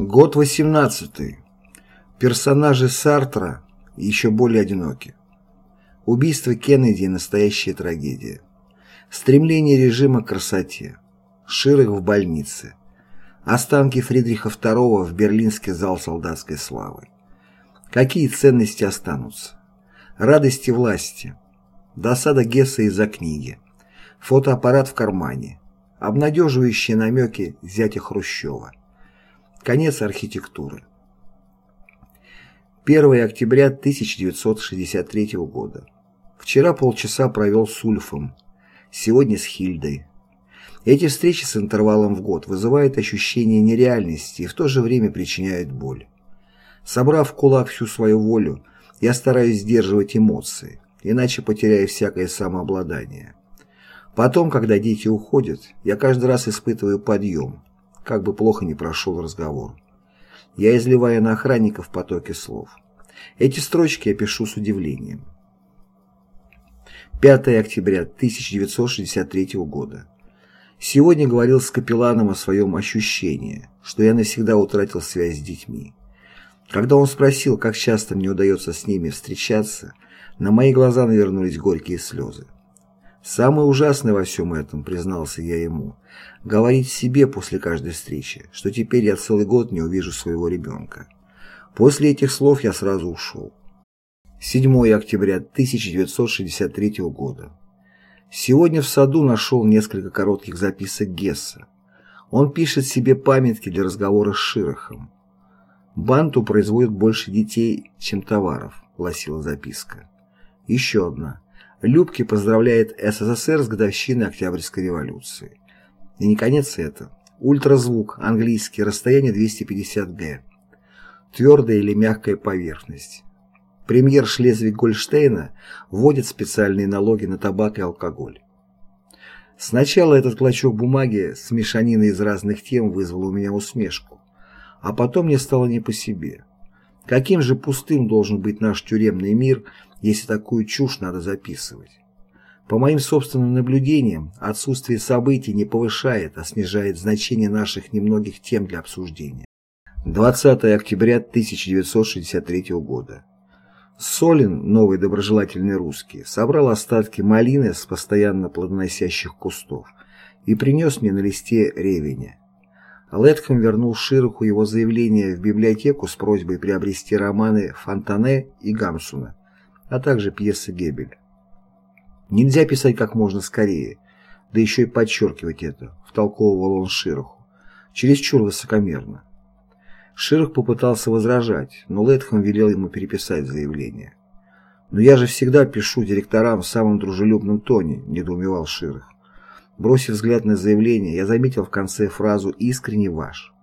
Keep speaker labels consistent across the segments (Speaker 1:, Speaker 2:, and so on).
Speaker 1: Год 18. Персонажи Сартра еще более одиноки. Убийство Кеннеди – настоящая трагедия. Стремление режима к красоте. Ширах в больнице. Останки Фридриха II в Берлинский зал солдатской славы. Какие ценности останутся? Радости власти. Досада Гесса из-за книги. Фотоаппарат в кармане. Обнадеживающие намеки зятя Хрущева. Конец архитектуры. 1 октября 1963 года. Вчера полчаса провел с Ульфом, сегодня с Хильдой. Эти встречи с интервалом в год вызывают ощущение нереальности и в то же время причиняют боль. Собрав в кулак всю свою волю, я стараюсь сдерживать эмоции, иначе потеряю всякое самообладание. Потом, когда дети уходят, я каждый раз испытываю подъем, как бы плохо ни прошел разговор. Я изливаю на охранников потоки слов. Эти строчки я пишу с удивлением. 5 октября 1963 года. Сегодня говорил с капелланом о своем ощущении, что я навсегда утратил связь с детьми. Когда он спросил, как часто мне удается с ними встречаться, на мои глаза навернулись горькие слезы. Самое ужасное во всем этом, признался я ему, говорить себе после каждой встречи, что теперь я целый год не увижу своего ребенка. После этих слов я сразу ушел. 7 октября 1963 года. Сегодня в саду нашел несколько коротких записок Гесса. Он пишет себе памятки для разговора с Широхом. «Банту производит больше детей, чем товаров», — гласила записка. Еще одна. Любки поздравляет СССР с годовщиной Октябрьской революции. И не конец это. Ультразвук, английский, расстояние 250 г. Твердая или мягкая поверхность. Премьер Шлезвиг-Гольштейна вводит специальные налоги на табак и алкоголь. Сначала этот клочок бумаги с мешаниной из разных тем вызвал у меня усмешку, а потом мне стало не по себе. Каким же пустым должен быть наш тюремный мир, если такую чушь надо записывать? По моим собственным наблюдениям, отсутствие событий не повышает, а снижает значение наших немногих тем для обсуждения. 20 октября 1963 года. Солин, новый доброжелательный русский, собрал остатки малины с постоянно плодоносящих кустов и принес мне на листе ревеня. Летхэм вернул Широху его заявление в библиотеку с просьбой приобрести романы Фонтане и Гамсуна, а также пьесы Геббеля. Нельзя писать как можно скорее, да еще и подчеркивать это, втолковывал он Широху, чересчур высокомерно. Широх попытался возражать, но Лэтхэм велел ему переписать заявление. «Но я же всегда пишу директорам в самом дружелюбном тоне», – недоумевал Широх. Бросив взгляд на заявление, я заметил в конце фразу «искренне ваш».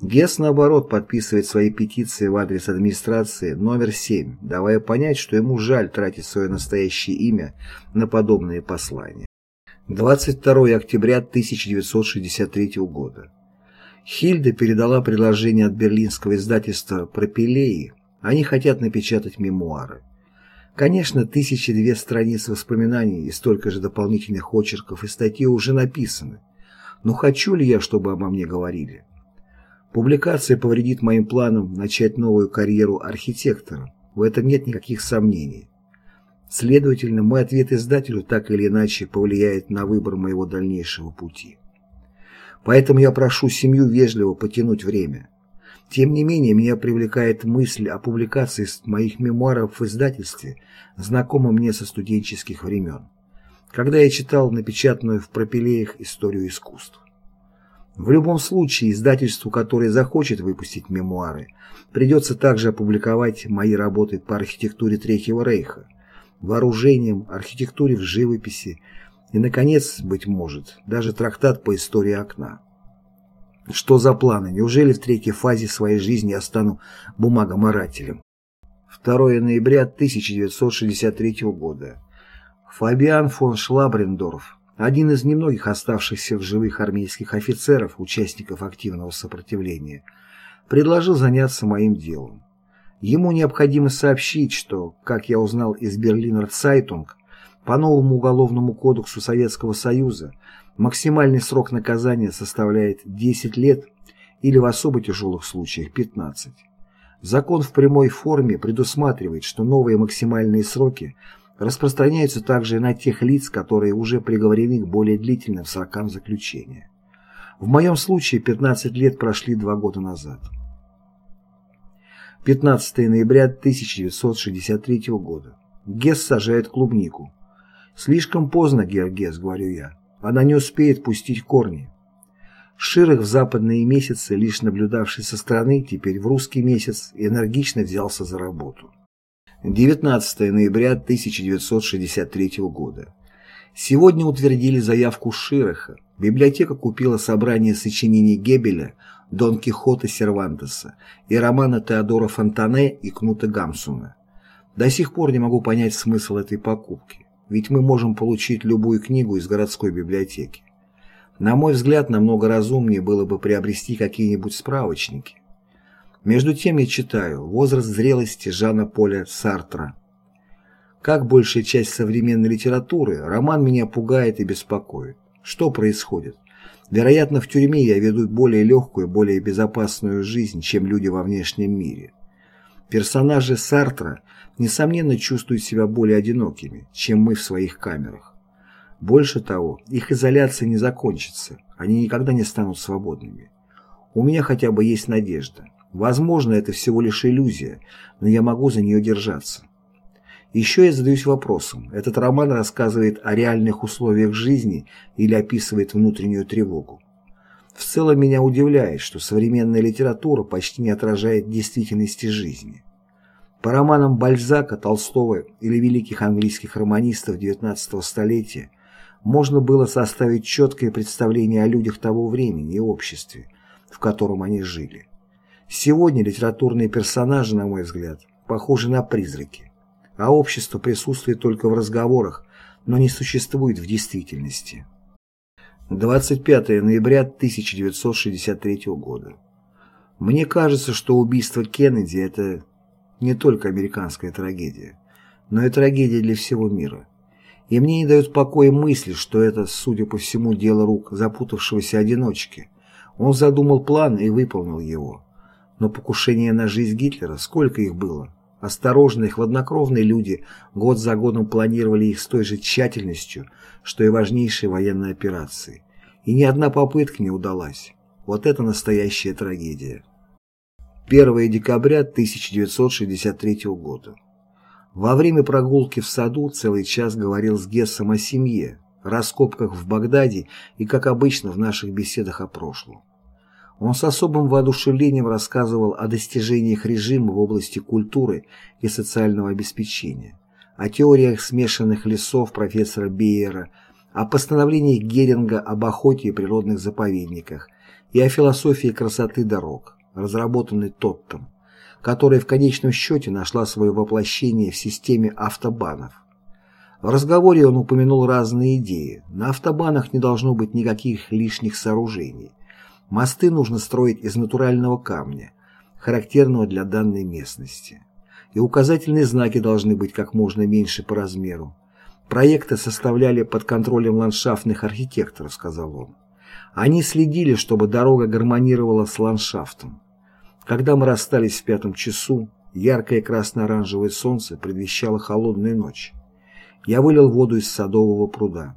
Speaker 1: Гесс, наоборот, подписывает свои петиции в адрес администрации номер 7, давая понять, что ему жаль тратить свое настоящее имя на подобные послания. 22 октября 1963 года. Хильда передала предложение от берлинского издательства «Пропилеи». Они хотят напечатать мемуары. Конечно, тысячи две страниц воспоминаний и столько же дополнительных очерков и статей уже написаны. Но хочу ли я, чтобы обо мне говорили? Публикация повредит моим планам начать новую карьеру архитектора. В этом нет никаких сомнений. Следовательно, мой ответ издателю так или иначе повлияет на выбор моего дальнейшего пути. Поэтому я прошу семью вежливо потянуть время. Тем не менее, меня привлекает мысль о публикации моих мемуаров в издательстве, знакомом мне со студенческих времен, когда я читал напечатанную в пропилеях историю искусств. В любом случае, издательству, которое захочет выпустить мемуары, придется также опубликовать мои работы по архитектуре Третьего Рейха, вооружениям, архитектуре в живописи, и, наконец, быть может, даже трактат по истории окна. Что за планы? Неужели в третьей фазе своей жизни я стану бумагоморателем? 2 ноября 1963 года. Фабиан фон Шлабрендорф, один из немногих оставшихся в живых армейских офицеров, участников активного сопротивления, предложил заняться моим делом. Ему необходимо сообщить, что, как я узнал из Берлинер Цайтунг, по новому Уголовному кодексу Советского Союза максимальный срок наказания составляет 10 лет или в особо тяжелых случаях 15. Закон в прямой форме предусматривает, что новые максимальные сроки распространяются также на тех лиц, которые уже приговорены к более длительным срокам заключения. В моем случае 15 лет прошли два года назад. 15 ноября 1963 года. Гесс сажает клубнику. «Слишком поздно, Гергес», — говорю я. «Она не успеет пустить корни». Ширах в западные месяцы, лишь наблюдавший со стороны, теперь в русский месяц, энергично взялся за работу. 19 ноября 1963 года. Сегодня утвердили заявку Шираха. Библиотека купила собрание сочинений Гебеля, Дон Кихота Сервантеса и романа Теодора Фонтане и Кнута Гамсуна. До сих пор не могу понять смысл этой покупки, ведь мы можем получить любую книгу из городской библиотеки. На мой взгляд, намного разумнее было бы приобрести какие-нибудь справочники. Между тем я читаю «Возраст зрелости» Жана Поля Сартра. Как большая часть современной литературы, роман меня пугает и беспокоит. Что происходит? Вероятно, в тюрьме я веду более легкую, более безопасную жизнь, чем люди во внешнем мире. Персонажи Сартра, несомненно, чувствуют себя более одинокими, чем мы в своих камерах. Больше того, их изоляция не закончится, они никогда не станут свободными. У меня хотя бы есть надежда. Возможно, это всего лишь иллюзия, но я могу за нее держаться. Еще я задаюсь вопросом, этот роман рассказывает о реальных условиях жизни или описывает внутреннюю тревогу. В целом меня удивляет, что современная литература почти не отражает действительности жизни. По романам Бальзака, Толстого или великих английских романистов XIX столетия можно было составить четкое представление о людях того времени и обществе, в котором они жили. Сегодня литературные персонажи, на мой взгляд, похожи на призраки, а общество присутствует только в разговорах, но не существует в действительности. 25 ноября 1963 года. Мне кажется, что убийство Кеннеди – это не только американская трагедия, но и трагедия для всего мира. И мне не дает покоя мысли, что это, судя по всему, дело рук запутавшегося одиночки. Он задумал план и выполнил его. Но покушения на жизнь Гитлера, сколько их было? Осторожные, хладнокровные люди год за годом планировали их с той же тщательностью, что и важнейшие военные операции. И ни одна попытка не удалась. Вот это настоящая трагедия. 1 декабря 1963 года. Во время прогулки в саду целый час говорил с Гессом о семье, раскопках в Багдаде и, как обычно, в наших беседах о прошлом. Он с особым воодушевлением рассказывал о достижениях режима в области культуры и социального обеспечения, о теориях смешанных лесов профессора Бейера, о постановлениях Геринга об охоте и природных заповедниках и о философии красоты дорог, разработанной Тоттом которая в конечном счете нашла свое воплощение в системе автобанов. В разговоре он упомянул разные идеи. На автобанах не должно быть никаких лишних сооружений. Мосты нужно строить из натурального камня, характерного для данной местности. И указательные знаки должны быть как можно меньше по размеру. Проекты составляли под контролем ландшафтных архитекторов, сказал он. Они следили, чтобы дорога гармонировала с ландшафтом. Когда мы расстались в пятом часу, яркое красно-оранжевое солнце предвещало холодную ночь. Я вылил воду из садового пруда.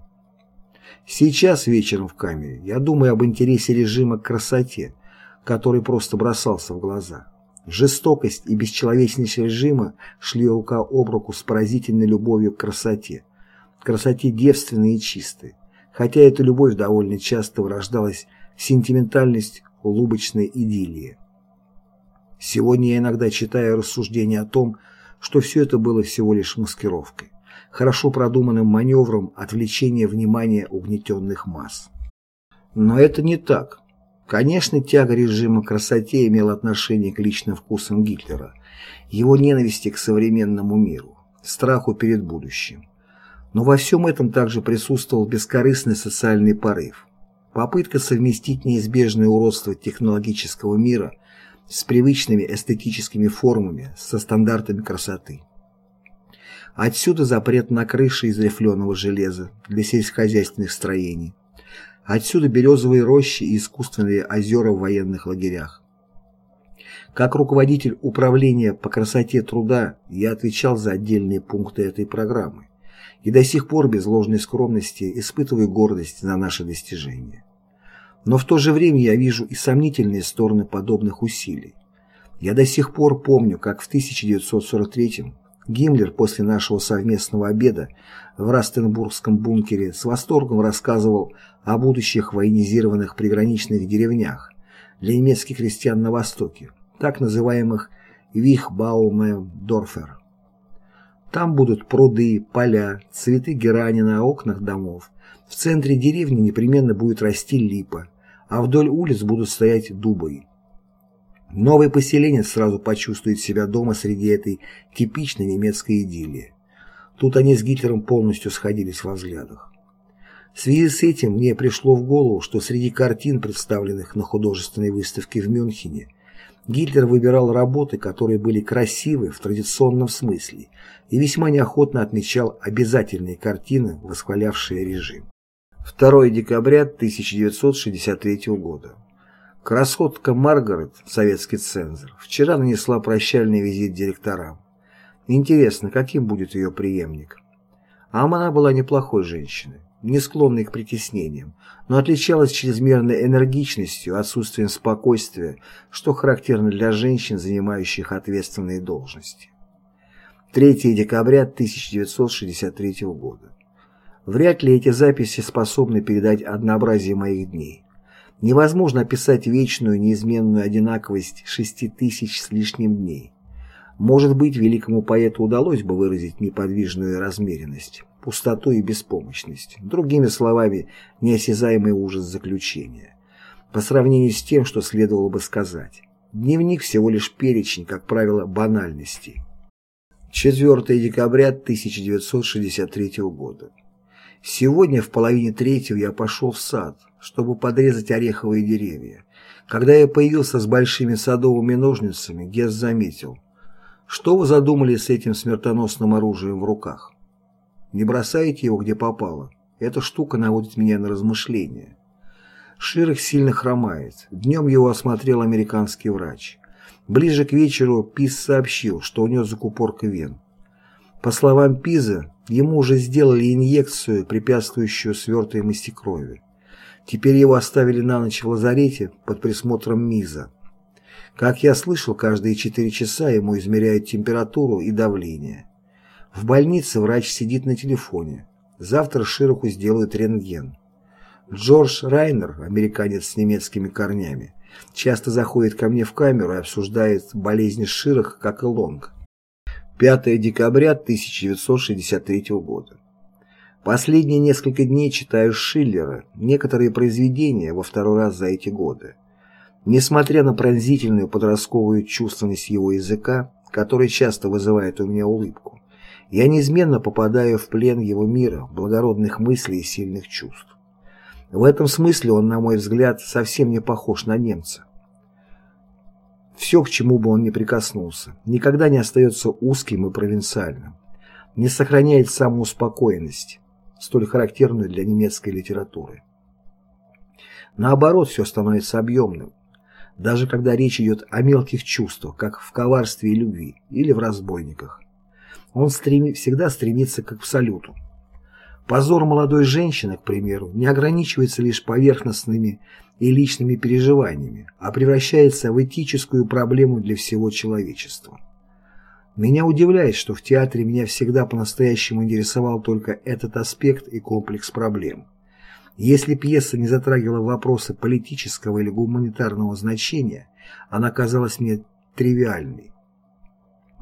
Speaker 1: Сейчас вечером в камере я думаю об интересе режима к красоте, который просто бросался в глаза. Жестокость и бесчеловечность режима шли рука об руку с поразительной любовью к красоте, красоте девственной и чистой, хотя эта любовь довольно часто вырождалась в сентиментальность улыбочной идиллии. Сегодня я иногда читаю рассуждения о том, что все это было всего лишь маскировкой, хорошо продуманным маневром отвлечения внимания угнетенных масс. Но это не так. Конечно, тяга режима к красоте имела отношение к личным вкусам Гитлера, его ненависти к современному миру, страху перед будущим. Но во всем этом также присутствовал бескорыстный социальный порыв, попытка совместить неизбежное уродство технологического мира с привычными эстетическими формами, со стандартами красоты. Отсюда запрет на крыши из рифленого железа для сельскохозяйственных строений, Отсюда березовые рощи и искусственные озера в военных лагерях. Как руководитель управления по красоте труда я отвечал за отдельные пункты этой программы и до сих пор без ложной скромности испытываю гордость за наши достижения. Но в то же время я вижу и сомнительные стороны подобных усилий. Я до сих пор помню, как в 1943 Гиммлер после нашего совместного обеда в Растенбургском бункере с восторгом рассказывал о будущих военизированных приграничных деревнях для немецких крестьян на Востоке, так называемых Вихбаумендорфер. Там будут пруды, поля, цветы герани на окнах домов. В центре деревни непременно будет расти липа, а вдоль улиц будут стоять дубы. Новый поселенец сразу почувствует себя дома среди этой типичной немецкой идиллии. Тут они с Гитлером полностью сходились во взглядах. В связи с этим мне пришло в голову, что среди картин, представленных на художественной выставке в Мюнхене, Гитлер выбирал работы, которые были красивы в традиционном смысле и весьма неохотно отмечал обязательные картины, восхвалявшие режим. 2 декабря 1963 года. Красотка Маргарет, советский цензор, вчера нанесла прощальный визит директорам. Интересно, каким будет ее преемник? А она была неплохой женщиной, не склонной к притеснениям, но отличалась чрезмерной энергичностью, отсутствием спокойствия, что характерно для женщин, занимающих ответственные должности. 3 декабря 1963 года. Вряд ли эти записи способны передать однообразие моих дней. Невозможно описать вечную неизменную одинаковость шести тысяч с лишним дней. Может быть, великому поэту удалось бы выразить неподвижную размеренность, пустоту и беспомощность, другими словами, неосязаемый ужас заключения. По сравнению с тем, что следовало бы сказать. Дневник всего лишь перечень, как правило, банальностей. 4 декабря 1963 года. Сегодня в половине третьего я пошел в сад, чтобы подрезать ореховые деревья. Когда я появился с большими садовыми ножницами, Гесс заметил. «Что вы задумали с этим смертоносным оружием в руках? Не бросаете его где попало? Эта штука наводит меня на размышления». Ширах сильно хромает. Днем его осмотрел американский врач. Ближе к вечеру Пис сообщил, что у него закупорка вен. По словам Пиза, ему уже сделали инъекцию, препятствующую свертываемости крови. Теперь его оставили на ночь в лазарете под присмотром Миза. Как я слышал, каждые четыре часа ему измеряют температуру и давление. В больнице врач сидит на телефоне. Завтра Широху сделают рентген. Джордж Райнер, американец с немецкими корнями, часто заходит ко мне в камеру и обсуждает болезни Широха, как и Лонг. 5 декабря 1963 года. Последние несколько дней читаю Шиллера, некоторые произведения во второй раз за эти годы. Несмотря на пронзительную подростковую чувственность его языка, который часто вызывает у меня улыбку, я неизменно попадаю в плен его мира, благородных мыслей и сильных чувств. В этом смысле он, на мой взгляд, совсем не похож на немца. Все, к чему бы он ни прикоснулся, никогда не остается узким и провинциальным, не сохраняет самоуспокоенность, столь характерную для немецкой литературы. Наоборот, все становится объемным, даже когда речь идет о мелких чувствах, как в коварстве и любви или в разбойниках. Он стреми, всегда стремится к абсолюту. Позор молодой женщины, к примеру, не ограничивается лишь поверхностными и личными переживаниями, а превращается в этическую проблему для всего человечества. Меня удивляет, что в театре меня всегда по-настоящему интересовал только этот аспект и комплекс проблем. Если пьеса не затрагивала вопросы политического или гуманитарного значения, она казалась мне тривиальной.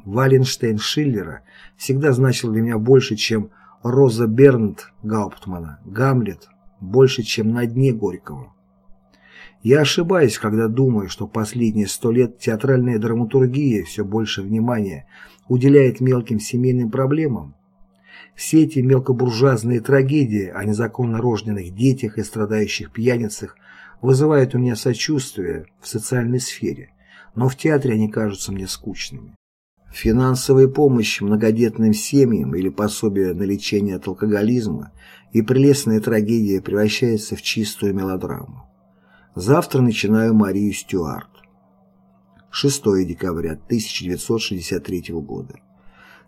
Speaker 1: Валенштейн Шиллера всегда значил для меня больше, чем Роза Бернт Гауптмана, Гамлет, больше, чем на дне Горького. Я ошибаюсь, когда думаю, что последние сто лет театральная драматургия все больше внимания уделяет мелким семейным проблемам. Все эти мелкобуржуазные трагедии о незаконно рожденных детях и страдающих пьяницах вызывают у меня сочувствие в социальной сфере, но в театре они кажутся мне скучными. Финансовая помощь многодетным семьям или пособие на лечение от алкоголизма и прелестная трагедия превращается в чистую мелодраму. Завтра начинаю Марию Стюарт. 6 декабря 1963 года.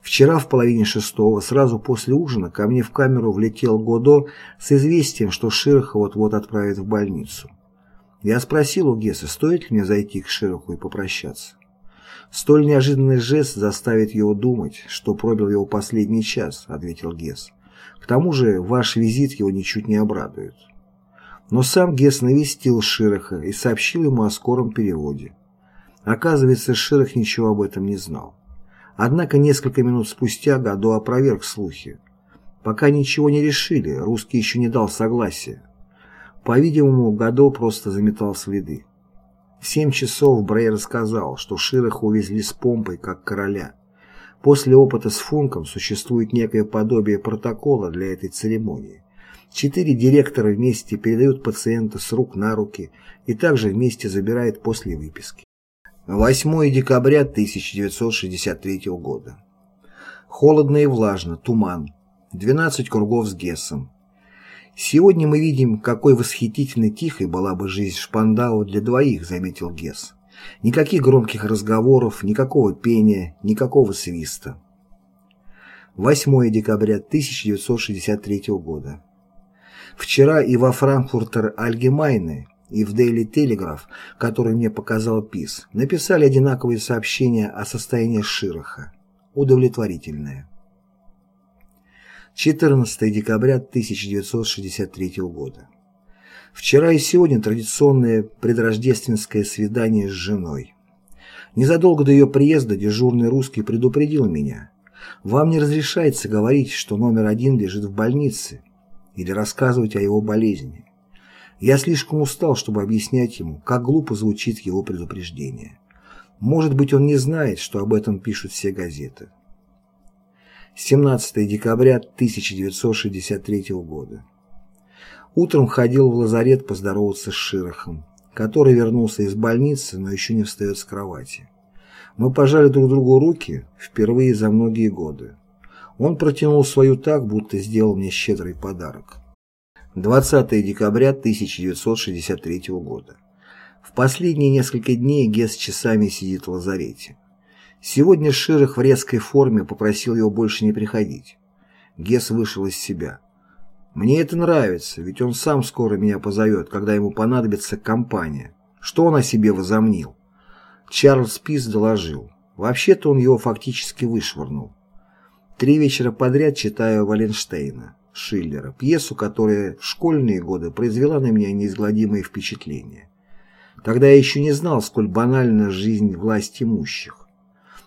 Speaker 1: Вчера в половине шестого, сразу после ужина, ко мне в камеру влетел Годо с известием, что Широха вот-вот отправят в больницу. Я спросил у Гесса, стоит ли мне зайти к Широху и попрощаться. «Столь неожиданный жест заставит его думать, что пробил его последний час», — ответил Гесс. «К тому же ваш визит его ничуть не обрадует». Но сам Гесс навестил Широха и сообщил ему о скором переводе. Оказывается, Широх ничего об этом не знал. Однако несколько минут спустя Гадо опроверг слухи. Пока ничего не решили, русский еще не дал согласия. По-видимому, Гадо просто заметал следы. В семь часов Брей рассказал, что Широха увезли с помпой, как короля. После опыта с Функом существует некое подобие протокола для этой церемонии. Четыре директора вместе передают пациента с рук на руки и также вместе забирают после выписки. 8 декабря 1963 года. Холодно и влажно, туман. 12 кругов с Гессом. «Сегодня мы видим, какой восхитительно тихой была бы жизнь Шпандау для двоих», — заметил Гесс. «Никаких громких разговоров, никакого пения, никакого свиста». 8 декабря 1963 года. Вчера и во Франкфуртер Альгемайне, и в Daily Telegraph, который мне показал ПИС, написали одинаковые сообщения о состоянии Широха. Удовлетворительное. 14 декабря 1963 года. Вчера и сегодня традиционное предрождественское свидание с женой. Незадолго до ее приезда дежурный русский предупредил меня. Вам не разрешается говорить, что номер один лежит в больнице, или рассказывать о его болезни. Я слишком устал, чтобы объяснять ему, как глупо звучит его предупреждение. Может быть, он не знает, что об этом пишут все газеты. 17 декабря 1963 года. Утром ходил в лазарет поздороваться с Широхом, который вернулся из больницы, но еще не встает с кровати. Мы пожали друг другу руки впервые за многие годы. Он протянул свою так, будто сделал мне щедрый подарок. 20 декабря 1963 года. В последние несколько дней Гес часами сидит в лазарете. Сегодня Ширах в резкой форме попросил его больше не приходить. Гес вышел из себя. «Мне это нравится, ведь он сам скоро меня позовет, когда ему понадобится компания. Что он о себе возомнил?» Чарльз Пис доложил. Вообще-то он его фактически вышвырнул. Три вечера подряд читаю Валенштейна, Шиллера, пьесу, которая в школьные годы произвела на меня неизгладимое впечатление. Тогда я еще не знал, сколь банальна жизнь власть имущих.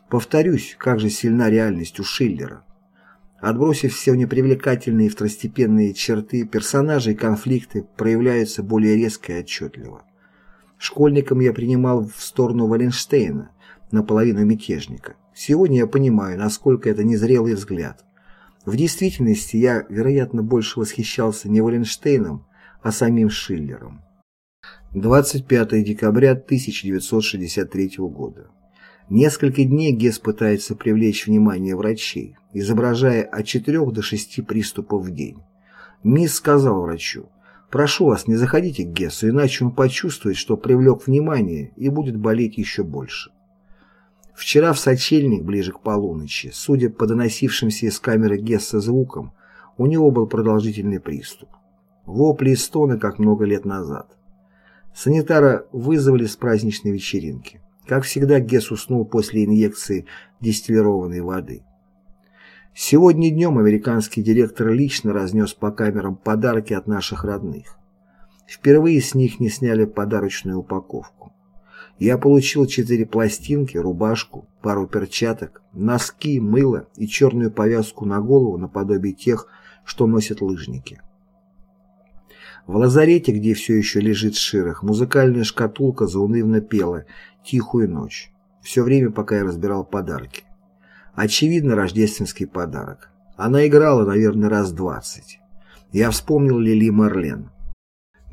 Speaker 1: Повторюсь, как же сильна реальность у Шиллера. Отбросив все непривлекательные второстепенные черты, персонажи и конфликты проявляются более резко и отчетливо. Школьником я принимал в сторону Валенштейна, наполовину мятежника. Сегодня я понимаю, насколько это незрелый взгляд. В действительности я, вероятно, больше восхищался не Валенштейном, а самим Шиллером. 25 декабря 1963 года. Несколько дней Гесс пытается привлечь внимание врачей, изображая от 4 до 6 приступов в день. Мисс сказал врачу, «Прошу вас, не заходите к Гессу, иначе он почувствует, что привлек внимание и будет болеть еще больше». Вчера в сочельник, ближе к полуночи, судя по доносившимся из камеры Гесса звукам, у него был продолжительный приступ. Вопли и стоны, как много лет назад. Санитара вызвали с праздничной вечеринки. Как всегда, Гесс уснул после инъекции дистиллированной воды. Сегодня днем американский директор лично разнес по камерам подарки от наших родных. Впервые с них не сняли подарочную упаковку. Я получил четыре пластинки, рубашку, пару перчаток, носки, мыло и черную повязку на голову наподобие тех, что носят лыжники. В лазарете, где все еще лежит Ширах, музыкальная шкатулка заунывно пела «Тихую ночь». Все время, пока я разбирал подарки. Очевидно, рождественский подарок. Она играла, наверное, раз двадцать. Я вспомнил Лили Марлен.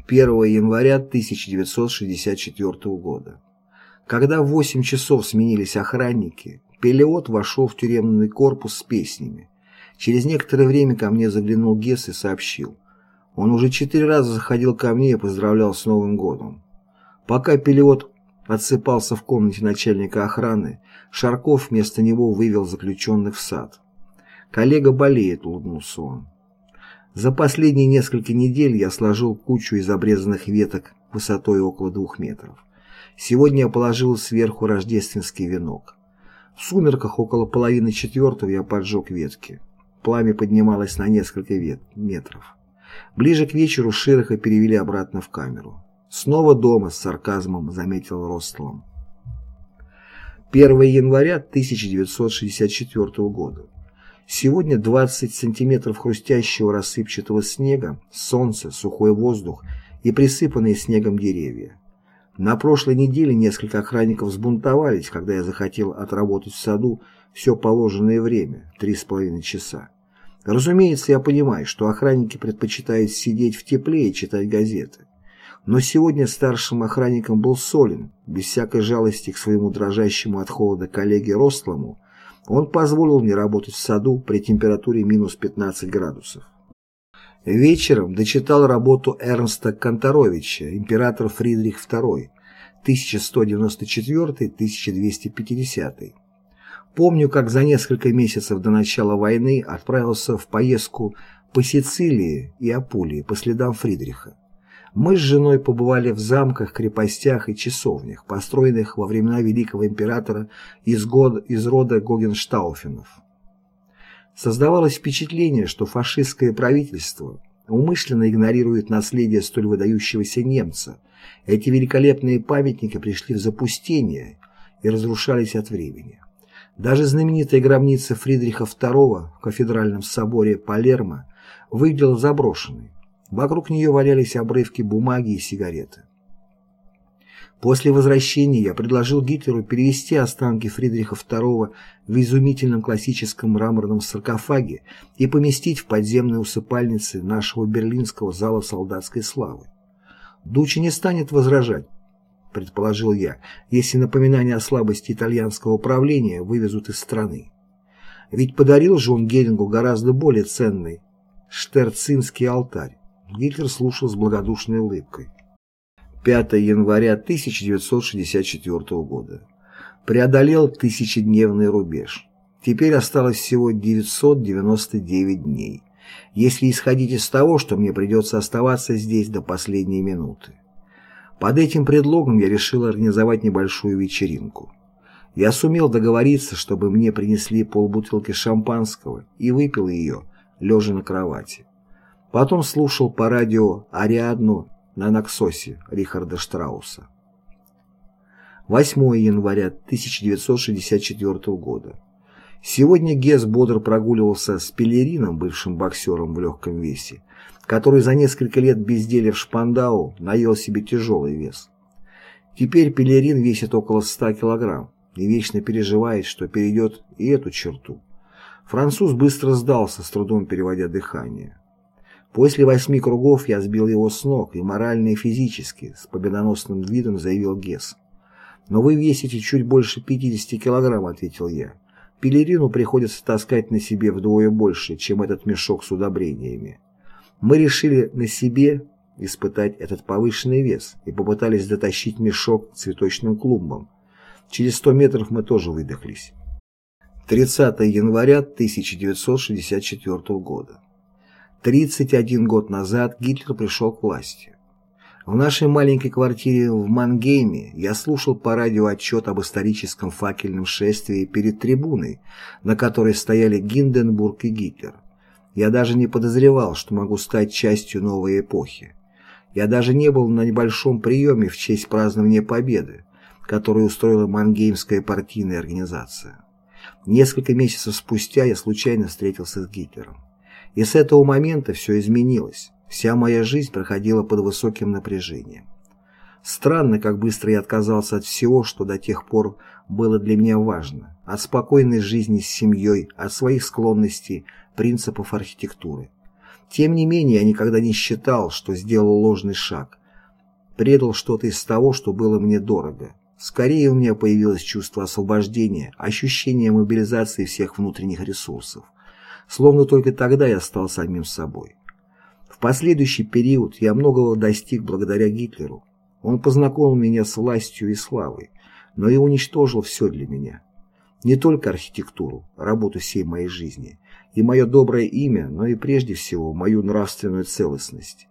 Speaker 1: 1 января 1964 года. Когда в 8 часов сменились охранники, Пелеот вошел в тюремный корпус с песнями. Через некоторое время ко мне заглянул Гесс и сообщил. Он уже четыре раза заходил ко мне и поздравлял с Новым годом. Пока Пелеот отсыпался в комнате начальника охраны, Шарков вместо него вывел заключенных в сад. «Коллега болеет», — улыбнулся он. За последние несколько недель я сложил кучу из обрезанных веток высотой около двух метров. Сегодня я положил сверху рождественский венок. В сумерках около половины четвертого я поджег ветки. Пламя поднималось на несколько вет метров. Ближе к вечеру Широха перевели обратно в камеру. «Снова дома», — с сарказмом заметил Ростлом. 1 января 1964 года. Сегодня 20 сантиметров хрустящего рассыпчатого снега, солнце, сухой воздух и присыпанные снегом деревья. На прошлой неделе несколько охранников взбунтовались, когда я захотел отработать в саду все положенное время, три с половиной часа. Разумеется, я понимаю, что охранники предпочитают сидеть в тепле и читать газеты. Но сегодня старшим охранником был Солин, без всякой жалости к своему дрожащему от холода коллеге Ростлому, он позволил мне работать в саду при температуре минус 15 градусов. Вечером дочитал работу Эрнста Конторовича «Император Фридрих II» 1194-1250. Помню, как за несколько месяцев до начала войны отправился в поездку по Сицилии и Апулии по следам Фридриха. Мы с женой побывали в замках, крепостях и часовнях, построенных во времена великого императора из, год, из рода Гогенштауфенов. Создавалось впечатление, что фашистское правительство умышленно игнорирует наследие столь выдающегося немца. Эти великолепные памятники пришли в запустение и разрушались от времени. Даже знаменитая гробница Фридриха II в кафедральном соборе Палермо выглядела заброшенной. Вокруг нее валялись обрывки бумаги и сигареты. После возвращения я предложил Гитлеру перевести останки Фридриха II в изумительном классическом мраморном саркофаге и поместить в подземной усыпальнице нашего берлинского зала солдатской славы. Дучи не станет возражать, предположил я, если напоминание о слабости итальянского правления вывезут из страны. Ведь подарил же он Герингу гораздо более ценный Штерцинский алтарь. Гитлер слушал с благодушной улыбкой. 5 января 1964 года. Преодолел тысячедневный рубеж. Теперь осталось всего 999 дней, если исходить из того, что мне придется оставаться здесь до последней минуты. Под этим предлогом я решил организовать небольшую вечеринку. Я сумел договориться, чтобы мне принесли полбутылки шампанского и выпил ее, лежа на кровати. Потом слушал по радио «Ариадну» на Наксосе Рихарда Штрауса. 8 января 1964 года. Сегодня Гес бодро прогуливался с Пелерином, бывшим боксером в легком весе, который за несколько лет безделия в Шпандау наел себе тяжелый вес. Теперь Пелерин весит около 100 килограмм и вечно переживает, что перейдет и эту черту. Француз быстро сдался, с трудом переводя дыхание. После восьми кругов я сбил его с ног, и морально и физически, с победоносным видом заявил Гесс. «Но вы весите чуть больше 50 килограмм», — ответил я. «Пелерину приходится таскать на себе вдвое больше, чем этот мешок с удобрениями. Мы решили на себе испытать этот повышенный вес и попытались дотащить мешок цветочным клумбам. Через 100 метров мы тоже выдохлись». 30 января 1964 года. 31 год назад Гитлер пришел к власти. В нашей маленькой квартире в Мангейме я слушал по радио отчет об историческом факельном шествии перед трибуной, на которой стояли Гинденбург и Гитлер. Я даже не подозревал, что могу стать частью новой эпохи. Я даже не был на небольшом приеме в честь празднования Победы, которую устроила Мангеймская партийная организация. Несколько месяцев спустя я случайно встретился с Гитлером. И с этого момента все изменилось. Вся моя жизнь проходила под высоким напряжением. Странно, как быстро я отказался от всего, что до тех пор было для меня важно. От спокойной жизни с семьей, от своих склонностей, принципов архитектуры. Тем не менее, я никогда не считал, что сделал ложный шаг. Предал что-то из того, что было мне дорого. Скорее у меня появилось чувство освобождения, ощущение мобилизации всех внутренних ресурсов. Словно только тогда я стал самим собой. В последующий период я многого достиг благодаря Гитлеру. Он познакомил меня с властью и славой, но и уничтожил все для меня. Не только архитектуру, работу всей моей жизни, и мое доброе имя, но и прежде всего мою нравственную целостность.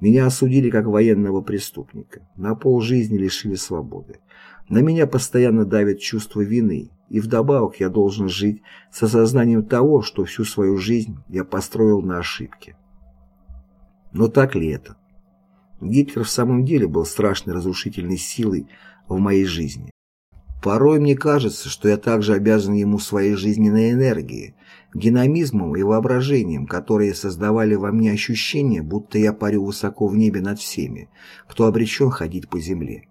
Speaker 1: Меня осудили как военного преступника, на полжизни лишили свободы. На меня постоянно давит чувство вины, и вдобавок я должен жить с осознанием того, что всю свою жизнь я построил на ошибке. Но так ли это? Гитлер в самом деле был страшной разрушительной силой в моей жизни. Порой мне кажется, что я также обязан ему своей жизненной энергией, динамизмом и воображением, которые создавали во мне ощущение, будто я парю высоко в небе над всеми, кто обречен ходить по земле.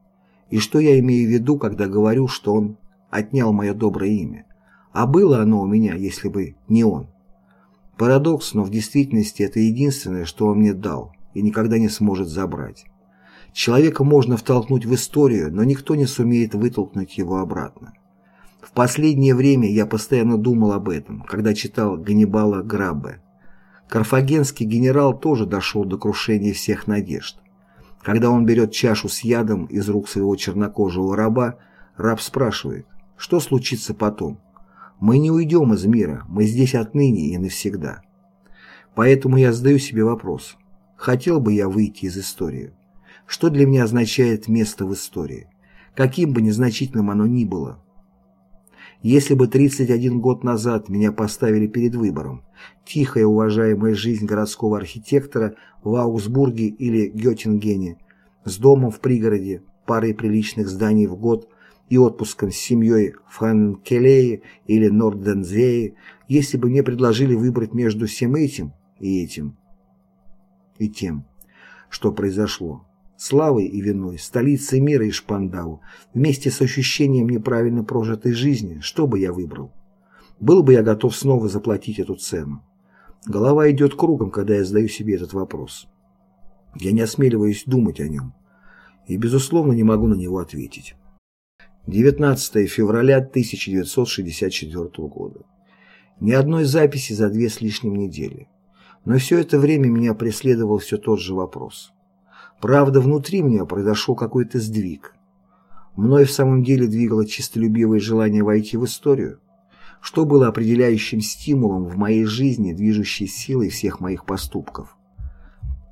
Speaker 1: И что я имею в виду, когда говорю, что он отнял мое доброе имя? А было оно у меня, если бы не он? Парадокс, но в действительности это единственное, что он мне дал и никогда не сможет забрать. Человека можно втолкнуть в историю, но никто не сумеет вытолкнуть его обратно. В последнее время я постоянно думал об этом, когда читал Ганнибала Граббе. Карфагенский генерал тоже дошел до крушения всех надежд. Когда он берет чашу с ядом из рук своего чернокожего раба, раб спрашивает, что случится потом? Мы не уйдем из мира, мы здесь отныне и навсегда. Поэтому я задаю себе вопрос, хотел бы я выйти из истории? Что для меня означает место в истории? Каким бы незначительным оно ни было? Если бы 31 год назад меня поставили перед выбором, тихая уважаемая жизнь городского архитектора в Аугсбурге или Геттингене, с домом в пригороде, парой приличных зданий в год и отпуском с семьей в Ханкелее или Нордензее, если бы мне предложили выбрать между всем этим и этим, и тем, что произошло, славой и виной, столицей мира и Шпандау, вместе с ощущением неправильно прожитой жизни, что бы я выбрал? Был бы я готов снова заплатить эту цену? Голова идет кругом, когда я задаю себе этот вопрос. Я не осмеливаюсь думать о нем. И, безусловно, не могу на него ответить. 19 февраля 1964 года. Ни одной записи за две с лишним недели. Но все это время меня преследовал все тот же вопрос. Правда, внутри меня произошел какой-то сдвиг. Мной в самом деле двигало чистолюбивое желание войти в историю, что было определяющим стимулом в моей жизни, движущей силой всех моих поступков.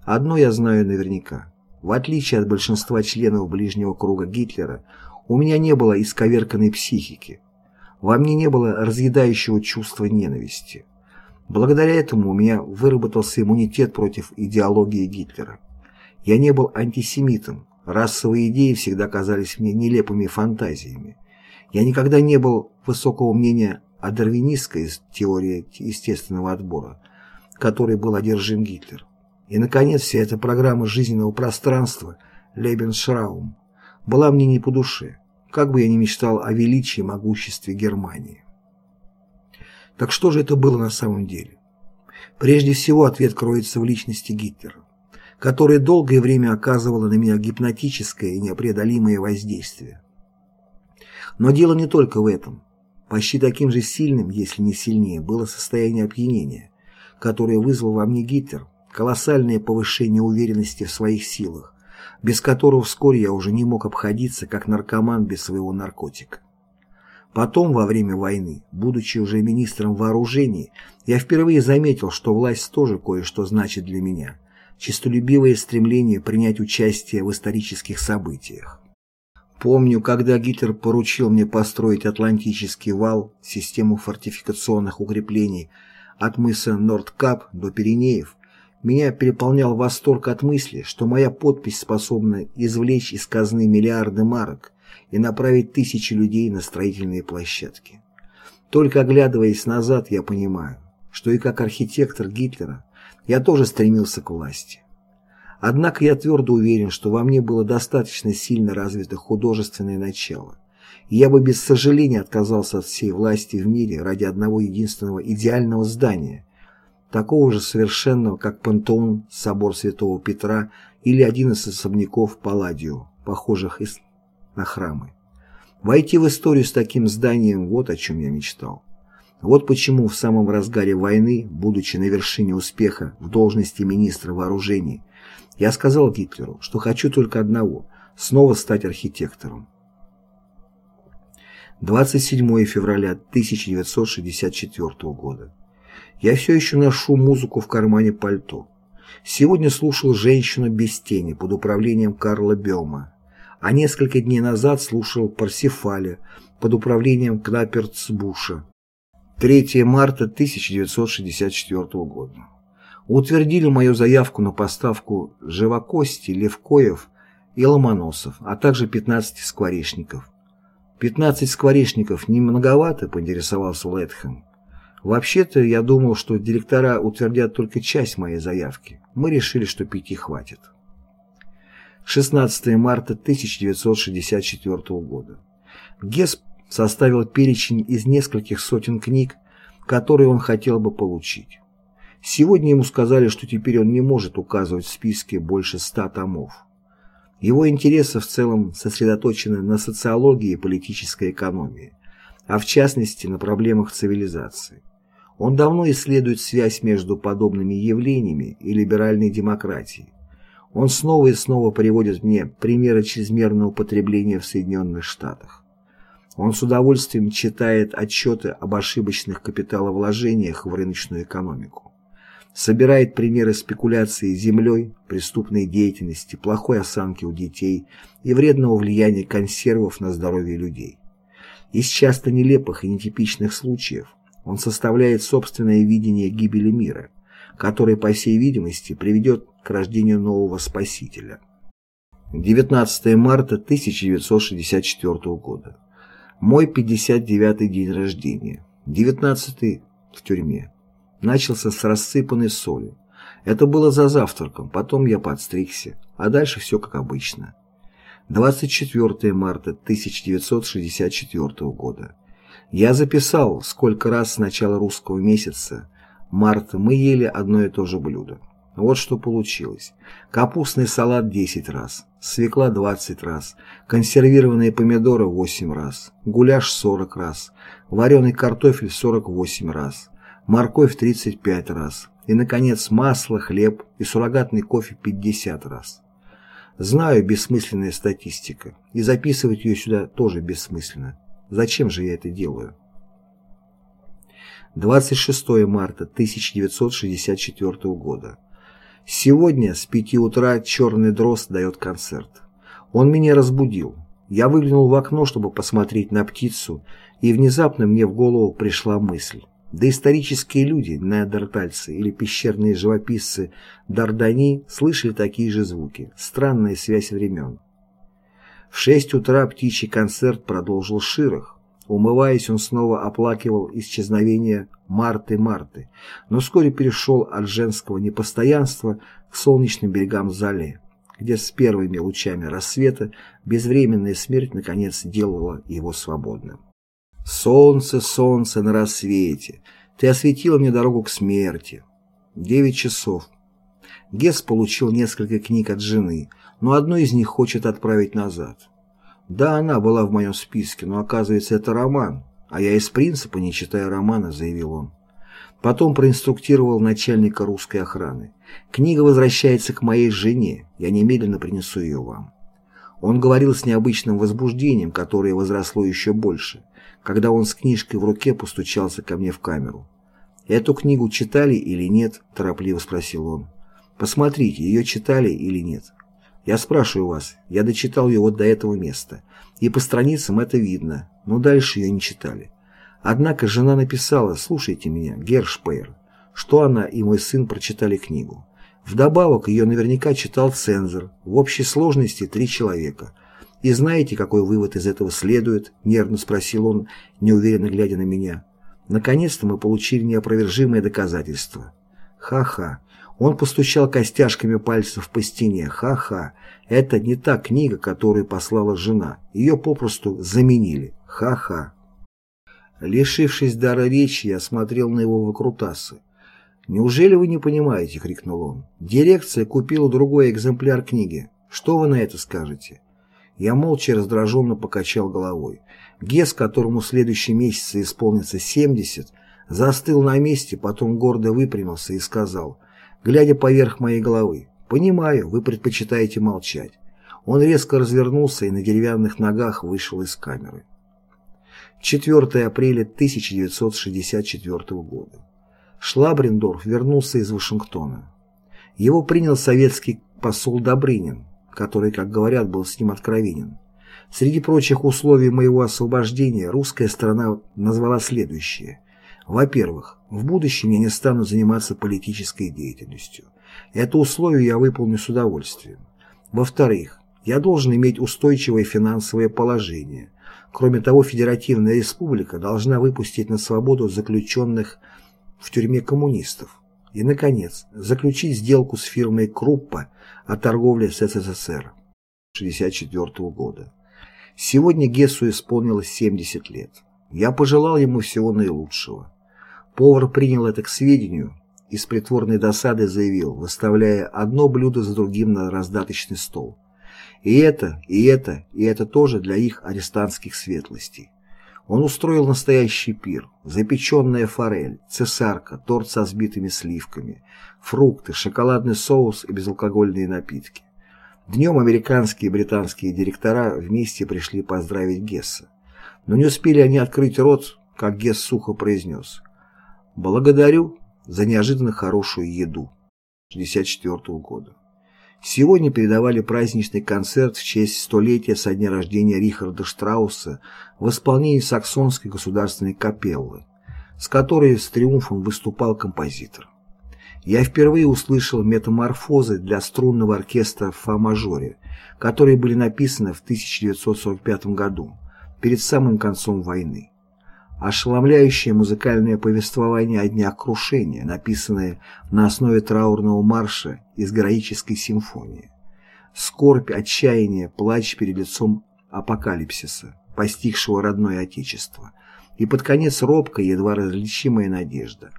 Speaker 1: Одно я знаю наверняка. В отличие от большинства членов ближнего круга Гитлера, у меня не было исковерканной психики. Во мне не было разъедающего чувства ненависти. Благодаря этому у меня выработался иммунитет против идеологии Гитлера. Я не был антисемитом, расовые идеи всегда казались мне нелепыми фантазиями. Я никогда не был высокого мнения о дарвинистской теории естественного отбора, которой был одержим Гитлер. И, наконец, вся эта программа жизненного пространства Лебеншраум была мне не по душе, как бы я ни мечтал о величии и могуществе Германии. Так что же это было на самом деле? Прежде всего, ответ кроется в личности Гитлера которая долгое время оказывала на меня гипнотическое и непреодолимое воздействие. Но дело не только в этом. Почти таким же сильным, если не сильнее, было состояние опьянения, которое вызвал во мне Гитлер, колоссальное повышение уверенности в своих силах, без которого вскоре я уже не мог обходиться как наркоман без своего наркотика. Потом, во время войны, будучи уже министром вооружений, я впервые заметил, что власть тоже кое-что значит для меня – честолюбивое стремление принять участие в исторических событиях. Помню, когда Гитлер поручил мне построить Атлантический вал, систему фортификационных укреплений от мыса Нордкап до Пиренеев, меня переполнял восторг от мысли, что моя подпись способна извлечь из казны миллиарды марок и направить тысячи людей на строительные площадки. Только оглядываясь назад, я понимаю, что и как архитектор Гитлера я тоже стремился к власти. Однако я твердо уверен, что во мне было достаточно сильно развито художественное начало, и я бы без сожаления отказался от всей власти в мире ради одного единственного идеального здания, такого же совершенного, как Пантеон, собор Святого Петра или один из особняков Палладио, похожих на храмы. Войти в историю с таким зданием – вот о чем я мечтал. Вот почему в самом разгаре войны, будучи на вершине успеха в должности министра вооружений, я сказал Гитлеру, что хочу только одного – снова стать архитектором. 27 февраля 1964 года. Я все еще ношу музыку в кармане пальто. Сегодня слушал «Женщину без тени» под управлением Карла Бема, а несколько дней назад слушал «Парсифаля» под управлением Кнаперцбуша. 3 марта 1964 года. Утвердили мою заявку на поставку Живокости, Левкоев и Ломоносов, а также 15 скворечников. 15 скворечников не многовато, поинтересовался Лэтхэм. Вообще-то я думал, что директора утвердят только часть моей заявки. Мы решили, что пяти хватит. 16 марта 1964 года. Гесс составил перечень из нескольких сотен книг, которые он хотел бы получить. Сегодня ему сказали, что теперь он не может указывать в списке больше ста томов. Его интересы в целом сосредоточены на социологии и политической экономии, а в частности на проблемах цивилизации. Он давно исследует связь между подобными явлениями и либеральной демократией. Он снова и снова приводит мне примеры чрезмерного употребления в Соединенных Штатах. Он с удовольствием читает отчеты об ошибочных капиталовложениях в рыночную экономику собирает примеры спекуляции землей, преступной деятельности, плохой осанки у детей и вредного влияния консервов на здоровье людей. Из часто нелепых и нетипичных случаев он составляет собственное видение гибели мира, которое, по всей видимости, приведет к рождению нового спасителя. 19 марта 1964 года. Мой 59-й день рождения. 19-й в тюрьме начался с рассыпанной соли. Это было за завтраком, потом я подстригся, а дальше все как обычно. 24 марта 1964 года. Я записал, сколько раз с начала русского месяца марта мы ели одно и то же блюдо. Вот что получилось. Капустный салат 10 раз, свекла 20 раз, консервированные помидоры 8 раз, гуляш 40 раз, вареный картофель 48 раз, морковь 35 раз и, наконец, масло, хлеб и суррогатный кофе 50 раз. Знаю, бессмысленная статистика, и записывать ее сюда тоже бессмысленно. Зачем же я это делаю? 26 марта 1964 года. Сегодня с 5 утра «Черный дрозд» дает концерт. Он меня разбудил. Я выглянул в окно, чтобы посмотреть на птицу, и внезапно мне в голову пришла мысль. Доисторические люди, неандертальцы или пещерные живописцы Дардани слышали такие же звуки. Странная связь времен. В шесть утра птичий концерт продолжил Ширах. Умываясь, он снова оплакивал исчезновение Марты-Марты, но вскоре перешел от женского непостоянства к солнечным берегам Зале, где с первыми лучами рассвета безвременная смерть наконец делала его свободным. Солнце, солнце на рассвете, ты осветила мне дорогу к смерти. Девять часов. Гесс получил несколько книг от жены, но одну из них хочет отправить назад. Да, она была в моем списке, но оказывается это роман, а я из принципа не читаю романа, заявил он. Потом проинструктировал начальника русской охраны. Книга возвращается к моей жене, я немедленно принесу ее вам. Он говорил с необычным возбуждением, которое возросло еще больше – когда он с книжкой в руке постучался ко мне в камеру. «Эту книгу читали или нет?» – торопливо спросил он. «Посмотрите, ее читали или нет?» «Я спрашиваю вас, я дочитал ее вот до этого места, и по страницам это видно, но дальше ее не читали. Однако жена написала, слушайте меня, Гершпейр, что она и мой сын прочитали книгу. Вдобавок ее наверняка читал цензор, в общей сложности три человека – «И знаете, какой вывод из этого следует?» – нервно спросил он, неуверенно глядя на меня. Наконец-то мы получили неопровержимое доказательство. Ха-ха. Он постучал костяшками пальцев по стене. Ха-ха. Это не та книга, которую послала жена. Ее попросту заменили. Ха-ха. Лишившись дара речи, я смотрел на его выкрутасы. «Неужели вы не понимаете?» — крикнул он. «Дирекция купила другой экземпляр книги. Что вы на это скажете?» Я молча раздраженно покачал головой. Гес, которому в следующем месяце исполнится 70, застыл на месте, потом гордо выпрямился и сказал, глядя поверх моей головы, «Понимаю, вы предпочитаете молчать». Он резко развернулся и на деревянных ногах вышел из камеры. 4 апреля 1964 года. Шлабрендорф вернулся из Вашингтона. Его принял советский посол Добрынин, который, как говорят, был с ним откровенен. Среди прочих условий моего освобождения русская сторона назвала следующее. Во-первых, в будущем я не стану заниматься политической деятельностью. Это условие я выполню с удовольствием. Во-вторых, я должен иметь устойчивое финансовое положение. Кроме того, Федеративная Республика должна выпустить на свободу заключенных в тюрьме коммунистов. И, наконец, заключить сделку с фирмой Круппа о торговле с СССР 1964 года. Сегодня Гессу исполнилось 70 лет. Я пожелал ему всего наилучшего. Повар принял это к сведению и с притворной досадой заявил, выставляя одно блюдо за другим на раздаточный стол. И это, и это, и это тоже для их арестантских светлостей. Он устроил настоящий пир. Запеченная форель, цесарка, торт со сбитыми сливками, фрукты, шоколадный соус и безалкогольные напитки. Днем американские и британские директора вместе пришли поздравить Гесса. Но не успели они открыть рот, как Гесс сухо произнес «Благодарю за неожиданно хорошую еду» 1964 года. Сегодня передавали праздничный концерт в честь столетия со дня рождения Рихарда Штрауса в исполнении Саксонской государственной капеллы, с которой с триумфом выступал композитор. Я впервые услышал метаморфозы для струнного оркестра фа-мажоре, которые были написаны в 1945 году, перед самым концом войны ошеломляющее музыкальное повествование о днях крушения, написанное на основе траурного марша из героической симфонии. Скорбь, отчаяние, плач перед лицом апокалипсиса, постигшего родное отечество, и под конец робкая, едва различимая надежда.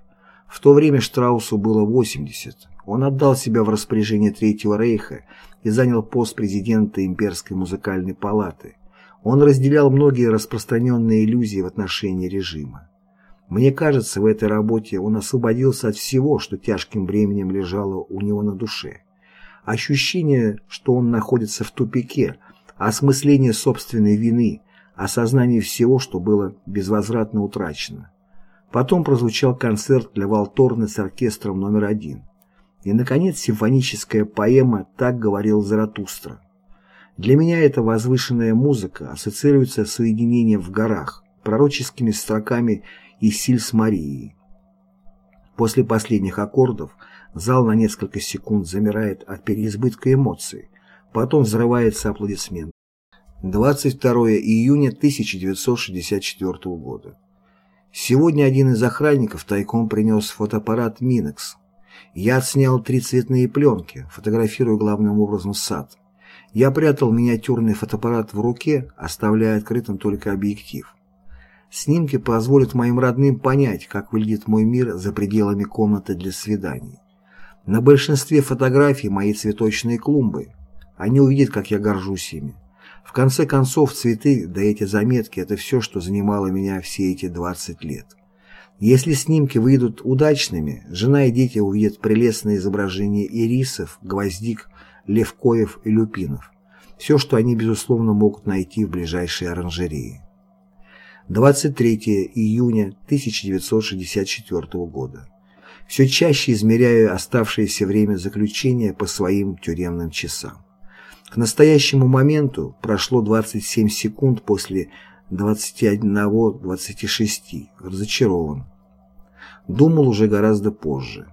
Speaker 1: В то время Штраусу было 80. Он отдал себя в распоряжение Третьего Рейха и занял пост президента Имперской музыкальной палаты – он разделял многие распространенные иллюзии в отношении режима. Мне кажется, в этой работе он освободился от всего, что тяжким бременем лежало у него на душе. Ощущение, что он находится в тупике, осмысление собственной вины, осознание всего, что было безвозвратно утрачено. Потом прозвучал концерт для Валторны с оркестром номер один. И, наконец, симфоническая поэма «Так говорил Заратустра». Для меня эта возвышенная музыка ассоциируется с соединением в горах, пророческими строками из Сильс Марии. После последних аккордов зал на несколько секунд замирает от переизбытка эмоций, потом взрывается аплодисмент. 22 июня 1964 года. Сегодня один из охранников тайком принес фотоаппарат Минекс. Я отснял три цветные пленки, фотографируя главным образом сад. Я прятал миниатюрный фотоаппарат в руке, оставляя открытым только объектив. Снимки позволят моим родным понять, как выглядит мой мир за пределами комнаты для свиданий. На большинстве фотографий мои цветочные клумбы. Они увидят, как я горжусь ими. В конце концов, цветы, да эти заметки – это все, что занимало меня все эти 20 лет. Если снимки выйдут удачными, жена и дети увидят прелестное изображение ирисов, гвоздик, Левкоев и Люпинов. Все, что они, безусловно, могут найти в ближайшей оранжерее. 23 июня 1964 года. Все чаще измеряю оставшееся время заключения по своим тюремным часам. К настоящему моменту прошло 27 секунд после 21-26. Разочарован. Думал уже гораздо позже.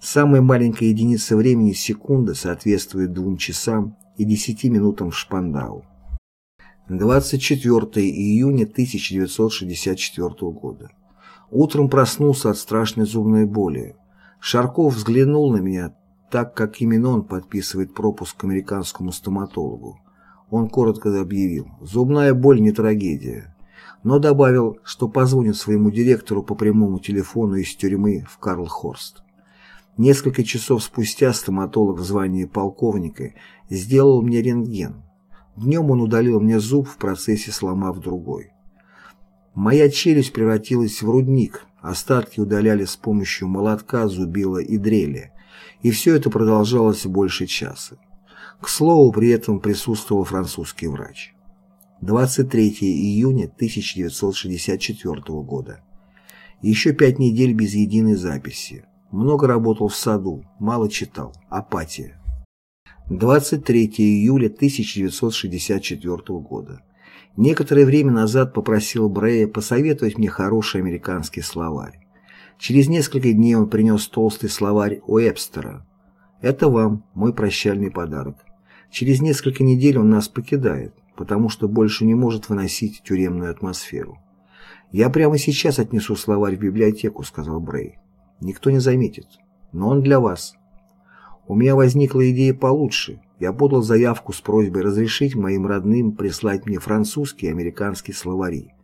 Speaker 1: Самая маленькая единица времени секунда соответствует двум часам и десяти минутам в Шпандау. 24 июня 1964 года. Утром проснулся от страшной зубной боли. Шарков взглянул на меня, так как именно он подписывает пропуск к американскому стоматологу. Он коротко объявил «Зубная боль не трагедия», но добавил, что позвонит своему директору по прямому телефону из тюрьмы в Карлхорст. Несколько часов спустя стоматолог в звании полковника сделал мне рентген. Днем он удалил мне зуб, в процессе сломав другой. Моя челюсть превратилась в рудник, остатки удаляли с помощью молотка, зубила и дрели, и все это продолжалось больше часа. К слову, при этом присутствовал французский врач. 23 июня 1964 года. Еще пять недель без единой записи. Много работал в саду, мало читал. Апатия. 23 июля 1964 года. Некоторое время назад попросил Брея посоветовать мне хороший американский словарь. Через несколько дней он принес толстый словарь Уэбстера. Это вам, мой прощальный подарок. Через несколько недель он нас покидает, потому что больше не может выносить тюремную атмосферу. «Я прямо сейчас отнесу словарь в библиотеку», — сказал Брей. «Никто не заметит. Но он для вас». У меня возникла идея получше. Я подал заявку с просьбой разрешить моим родным прислать мне французский и американский словари.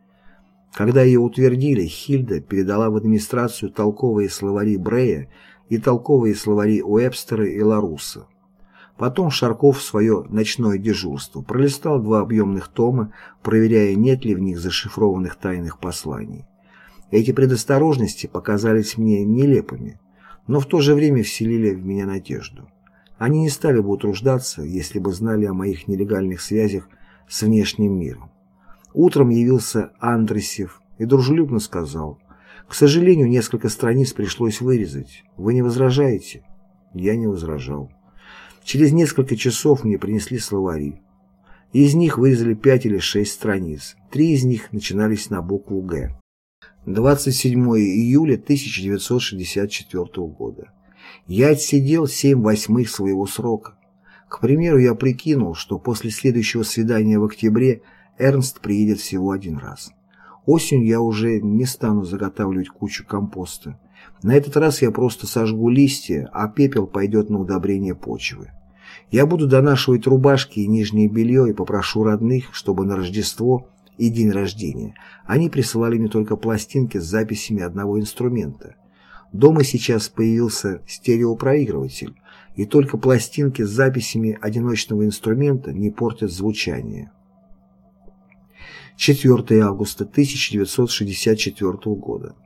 Speaker 1: Когда ее утвердили, Хильда передала в администрацию толковые словари Брея и толковые словари Уэбстера и Ларуса. Потом Шарков в свое ночное дежурство пролистал два объемных тома, проверяя, нет ли в них зашифрованных тайных посланий. Эти предосторожности показались мне нелепыми, но в то же время вселили в меня надежду. Они не стали бы утруждаться, если бы знали о моих нелегальных связях с внешним миром. Утром явился Андресев и дружелюбно сказал, «К сожалению, несколько страниц пришлось вырезать. Вы не возражаете?» Я не возражал. Через несколько часов мне принесли словари. Из них вырезали пять или шесть страниц. Три из них начинались на букву «Г». 27 июля 1964 года. Я отсидел семь восьмых своего срока. К примеру, я прикинул, что после следующего свидания в октябре Эрнст приедет всего один раз. Осенью я уже не стану заготавливать кучу компоста. На этот раз я просто сожгу листья, а пепел пойдет на удобрение почвы. Я буду донашивать рубашки и нижнее белье и попрошу родных, чтобы на Рождество и день рождения они присылали мне только пластинки с записями одного инструмента. Дома сейчас появился стереопроигрыватель, и только пластинки с записями одиночного инструмента не портят звучание. 4 августа 1964 года.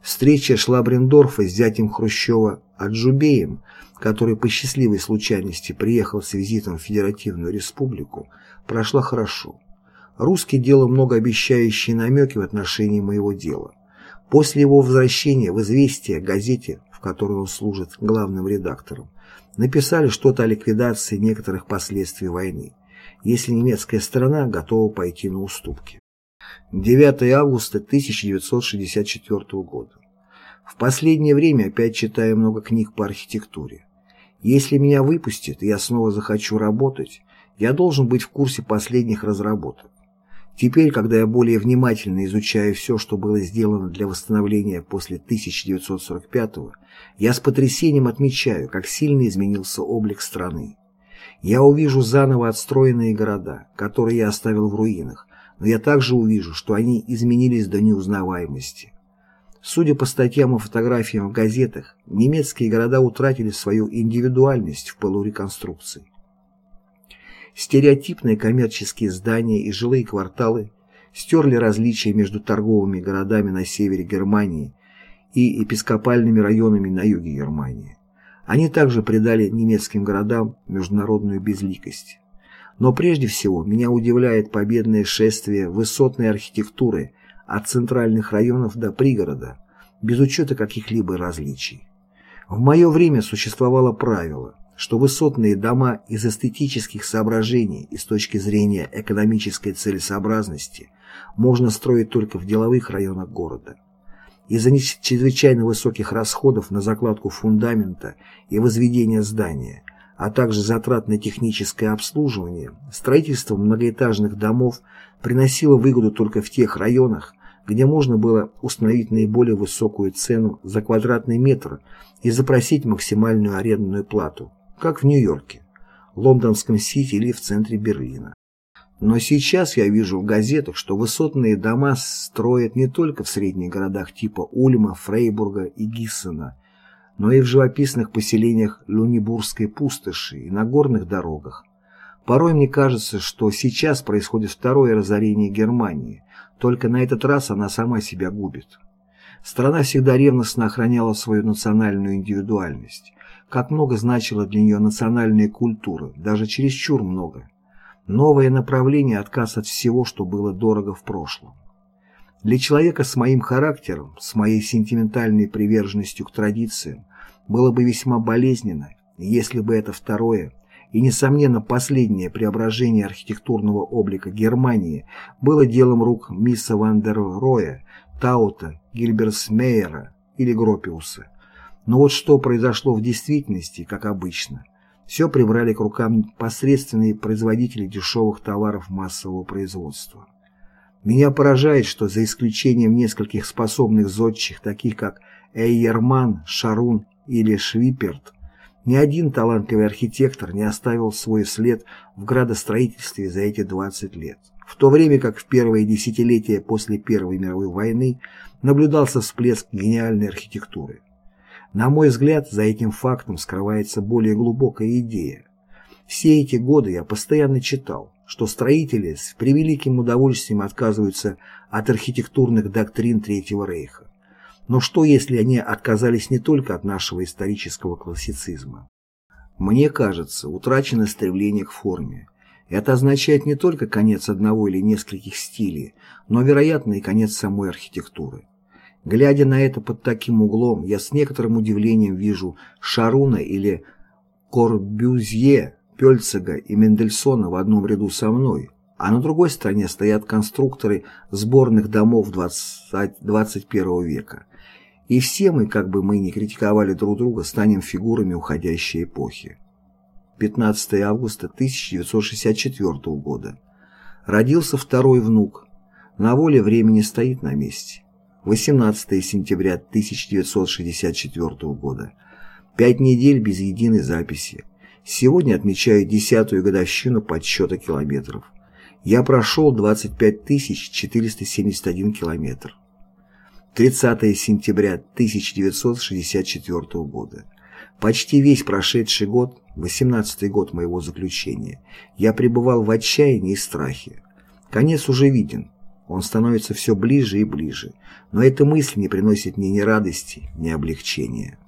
Speaker 1: Встреча Шлабрендорфа с зятем Хрущева Аджубеем, который по счастливой случайности приехал с визитом в Федеративную Республику, прошла хорошо. Русский делал многообещающие намеки в отношении моего дела. После его возвращения в «Известия» газете, в которой он служит главным редактором, написали что-то о ликвидации некоторых последствий войны, если немецкая сторона готова пойти на уступки. 9 августа 1964 года. В последнее время опять читаю много книг по архитектуре. Если меня выпустят, и я снова захочу работать, я должен быть в курсе последних разработок. Теперь, когда я более внимательно изучаю все, что было сделано для восстановления после 1945-го, я с потрясением отмечаю, как сильно изменился облик страны. Я увижу заново отстроенные города, которые я оставил в руинах, но я также увижу, что они изменились до неузнаваемости. Судя по статьям и фотографиям в газетах, немецкие города утратили свою индивидуальность в пылу реконструкции. Стереотипные коммерческие здания и жилые кварталы стерли различия между торговыми городами на севере Германии и епископальными районами на юге Германии. Они также придали немецким городам международную безликость. Но прежде всего меня удивляет победное шествие высотной архитектуры от центральных районов до пригорода, без учета каких-либо различий. В мое время существовало правило, что высотные дома из эстетических соображений и с точки зрения экономической целесообразности можно строить только в деловых районах города. Из-за чрезвычайно высоких расходов на закладку фундамента и возведение здания – а также затрат на техническое обслуживание, строительство многоэтажных домов приносило выгоду только в тех районах, где можно было установить наиболее высокую цену за квадратный метр и запросить максимальную арендную плату, как в Нью-Йорке, Лондонском Сити или в центре Берлина. Но сейчас я вижу в газетах, что высотные дома строят не только в средних городах типа Ульма, Фрейбурга и Гиссена – но и в живописных поселениях Люнибургской пустоши и на горных дорогах. Порой мне кажется, что сейчас происходит второе разорение Германии, только на этот раз она сама себя губит. Страна всегда ревностно охраняла свою национальную индивидуальность. Как много значила для нее национальная культура, даже чересчур много. Новое направление – отказ от всего, что было дорого в прошлом. Для человека с моим характером, с моей сентиментальной приверженностью к традициям, было бы весьма болезненно, если бы это второе и, несомненно, последнее преображение архитектурного облика Германии было делом рук Мисса Ван дер Роя, Таута, Гильберсмейера или Гропиуса. Но вот что произошло в действительности, как обычно. Все прибрали к рукам посредственные производители дешевых товаров массового производства. Меня поражает, что за исключением нескольких способных зодчих, таких как Эйерман, Шарун или Швиперт, ни один талантливый архитектор не оставил свой след в градостроительстве за эти 20 лет. В то время как в первые десятилетия после Первой мировой войны наблюдался всплеск гениальной архитектуры. На мой взгляд, за этим фактом скрывается более глубокая идея. Все эти годы я постоянно читал, что строители с превеликим удовольствием отказываются от архитектурных доктрин Третьего Рейха. Но что, если они отказались не только от нашего исторического классицизма? Мне кажется, утрачено стремление к форме. Это означает не только конец одного или нескольких стилей, но, вероятно, и конец самой архитектуры. Глядя на это под таким углом, я с некоторым удивлением вижу Шаруна или Корбюзье, Пельцега и Мендельсона в одном ряду со мной, а на другой стороне стоят конструкторы сборных домов 20, 21 века. И все мы, как бы мы ни критиковали друг друга, станем фигурами уходящей эпохи. 15 августа 1964 года. Родился второй внук. На воле времени стоит на месте. 18 сентября 1964 года. Пять недель без единой записи. Сегодня отмечаю десятую годовщину подсчета километров. Я прошел 25 471 километр. 30 сентября 1964 года. Почти весь прошедший год, 18-й год моего заключения, я пребывал в отчаянии и страхе. Конец уже виден, он становится все ближе и ближе, но эта мысль не приносит мне ни радости, ни облегчения.